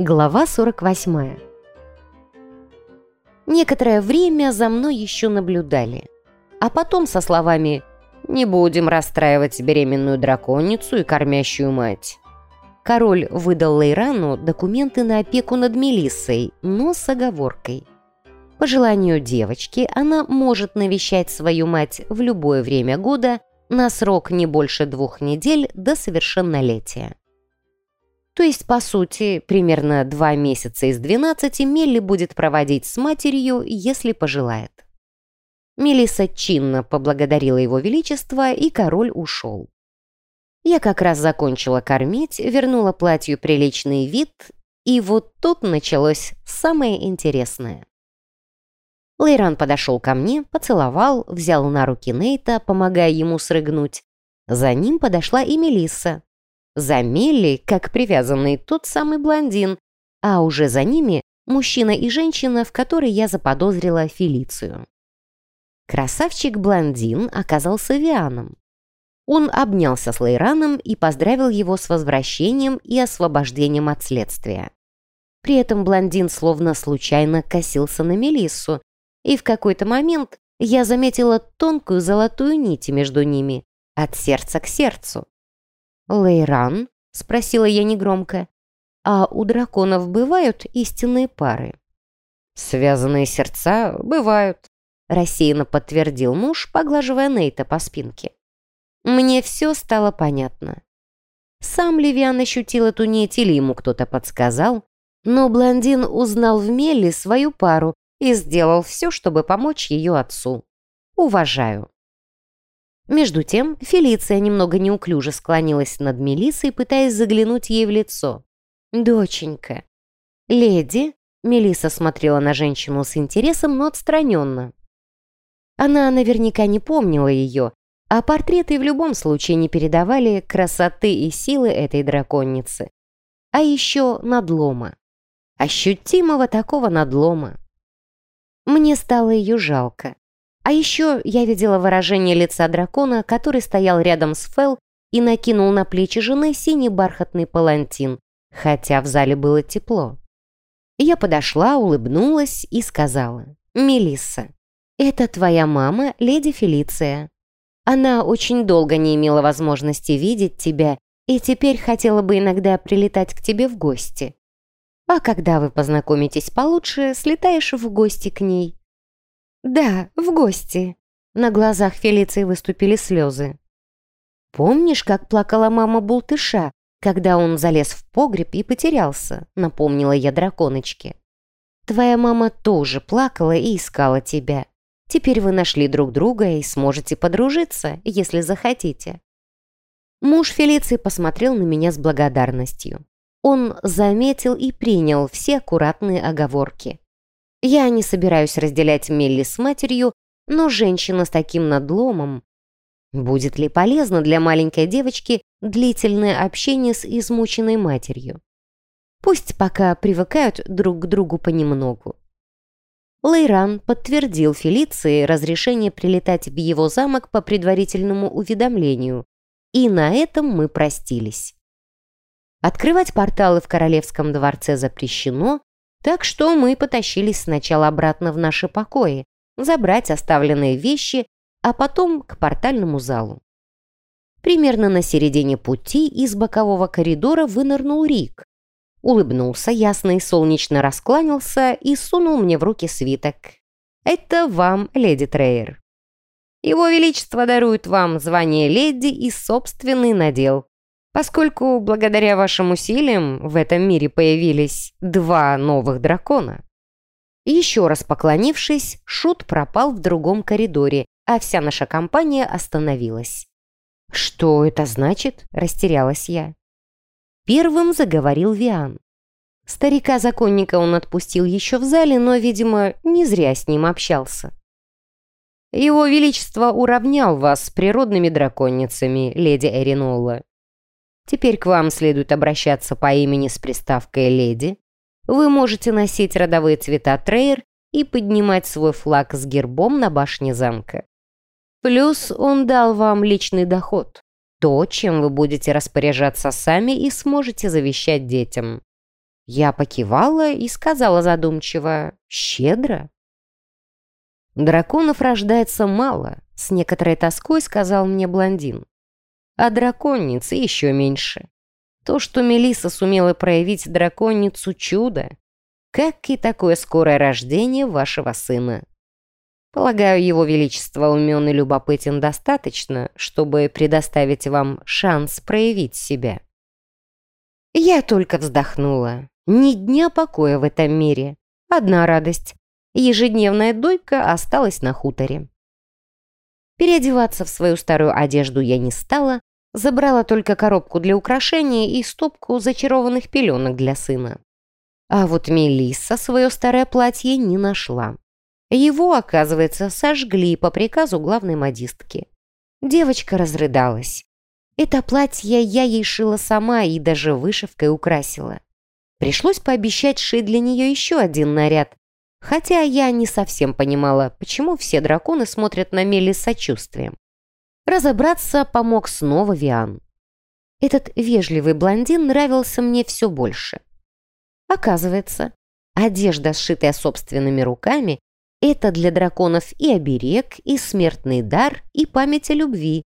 Глава 48 Некоторое время за мной еще наблюдали, а потом со словами «Не будем расстраивать беременную драконицу и кормящую мать». Король выдал Лейрану документы на опеку над Мелиссой, но с оговоркой. По желанию девочки она может навещать свою мать в любое время года на срок не больше двух недель до совершеннолетия. То есть, по сути, примерно два месяца из 12 Мелли будет проводить с матерью, если пожелает. Мелисса чинно поблагодарила его величество, и король ушел. Я как раз закончила кормить, вернула платью приличный вид, и вот тут началось самое интересное. Лейран подошел ко мне, поцеловал, взял на руки Нейта, помогая ему срыгнуть. За ним подошла и Мелисса. За Мелли, как привязанный, тот самый блондин, а уже за ними мужчина и женщина, в которой я заподозрила Фелицию. Красавчик-блондин оказался Вианом. Он обнялся с Лейраном и поздравил его с возвращением и освобождением от следствия. При этом блондин словно случайно косился на Мелиссу, и в какой-то момент я заметила тонкую золотую нить между ними, от сердца к сердцу. «Лейран?» — спросила я негромко. «А у драконов бывают истинные пары?» «Связанные сердца бывают», — рассеянно подтвердил муж, поглаживая Нейта по спинке. Мне все стало понятно. Сам Левиан ощутил эту нить или ему кто-то подсказал, но блондин узнал в Мелли свою пару и сделал все, чтобы помочь ее отцу. Уважаю. Между тем, Фелиция немного неуклюже склонилась над Мелиссой, пытаясь заглянуть ей в лицо. «Доченька». «Леди?» Мелисса смотрела на женщину с интересом, но отстраненно. Она наверняка не помнила ее, а портреты в любом случае не передавали красоты и силы этой драконицы. А еще надлома. Ощутимого такого надлома. Мне стало ее жалко. А еще я видела выражение лица дракона, который стоял рядом с Фел и накинул на плечи жены синий бархатный палантин, хотя в зале было тепло. Я подошла, улыбнулась и сказала, «Мелисса, это твоя мама, леди Фелиция. Она очень долго не имела возможности видеть тебя и теперь хотела бы иногда прилетать к тебе в гости. А когда вы познакомитесь получше, слетаешь в гости к ней. «Да, в гости». На глазах Фелиции выступили слезы. «Помнишь, как плакала мама Бултыша, когда он залез в погреб и потерялся?» Напомнила я драконочке. «Твоя мама тоже плакала и искала тебя. Теперь вы нашли друг друга и сможете подружиться, если захотите». Муж Фелиции посмотрел на меня с благодарностью. Он заметил и принял все аккуратные оговорки. Я не собираюсь разделять Мелли с матерью, но женщина с таким надломом... Будет ли полезно для маленькой девочки длительное общение с измученной матерью? Пусть пока привыкают друг к другу понемногу. Лейран подтвердил Фелиции разрешение прилетать в его замок по предварительному уведомлению, и на этом мы простились. Открывать порталы в королевском дворце запрещено, так что мы потащились сначала обратно в наши покои, забрать оставленные вещи, а потом к портальному залу. Примерно на середине пути из бокового коридора вынырнул Рик. Улыбнулся, ясно и солнечно раскланялся и сунул мне в руки свиток. «Это вам, леди Трейер. Его Величество дарует вам звание леди и собственный надел поскольку благодаря вашим усилиям в этом мире появились два новых дракона. Еще раз поклонившись, Шут пропал в другом коридоре, а вся наша компания остановилась. «Что это значит?» – растерялась я. Первым заговорил Виан. Старика-законника он отпустил еще в зале, но, видимо, не зря с ним общался. «Его Величество уравнял вас с природными драконницами, леди Эринолла. Теперь к вам следует обращаться по имени с приставкой «Леди». Вы можете носить родовые цвета Трейер и поднимать свой флаг с гербом на башне замка. Плюс он дал вам личный доход. То, чем вы будете распоряжаться сами и сможете завещать детям. Я покивала и сказала задумчиво «щедро». «Драконов рождается мало», — с некоторой тоской сказал мне блондин. «А драконницы еще меньше. То, что Мелиса сумела проявить драконицу чудо, как и такое скорое рождение вашего сына. Полагаю, его величество умен и любопытен достаточно, чтобы предоставить вам шанс проявить себя». Я только вздохнула. Ни дня покоя в этом мире. Одна радость. Ежедневная дойка осталась на хуторе. Переодеваться в свою старую одежду я не стала, забрала только коробку для украшения и стопку зачарованных пеленок для сына. А вот Мелисса свое старое платье не нашла. Его, оказывается, сожгли по приказу главной модистки. Девочка разрыдалась. Это платье я ей шила сама и даже вышивкой украсила. Пришлось пообещать шить для нее еще один наряд, хотя я не совсем понимала, почему все драконы смотрят на Мели с сочувствием. Разобраться помог снова Виан. Этот вежливый блондин нравился мне все больше. Оказывается, одежда, сшитая собственными руками, это для драконов и оберег, и смертный дар, и память о любви,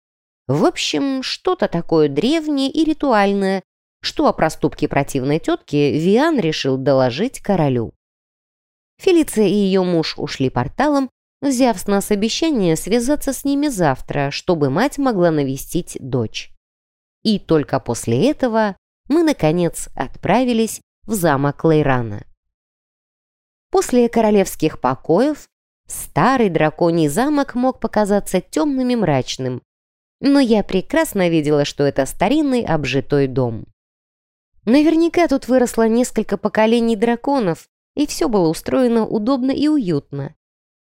в общем, что-то такое древнее и ритуальное, что о проступке противной тетки Виан решил доложить королю. Фелиция и ее муж ушли порталом, взяв с нас обещание связаться с ними завтра, чтобы мать могла навестить дочь. И только после этого мы, наконец, отправились в замок Лейрана. После королевских покоев старый драконий замок мог показаться темным и мрачным, но я прекрасно видела, что это старинный обжитой дом. Наверняка тут выросло несколько поколений драконов, и все было устроено удобно и уютно.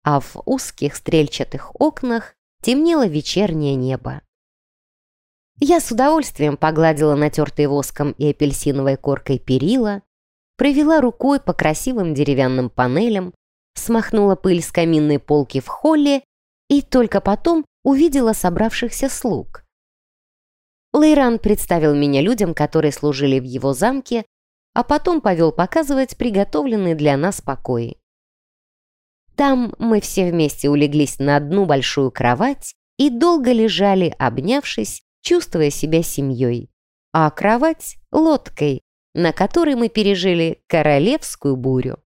А в узких стрельчатых окнах темнело вечернее небо. Я с удовольствием погладила натертые воском и апельсиновой коркой перила, провела рукой по красивым деревянным панелям, смахнула пыль с каминной полки в холле и только потом увидела собравшихся слуг. Лейран представил меня людям, которые служили в его замке, а потом повел показывать приготовленные для нас покои. Там мы все вместе улеглись на одну большую кровать и долго лежали, обнявшись, чувствуя себя семьей, а кровать — лодкой, на которой мы пережили королевскую бурю.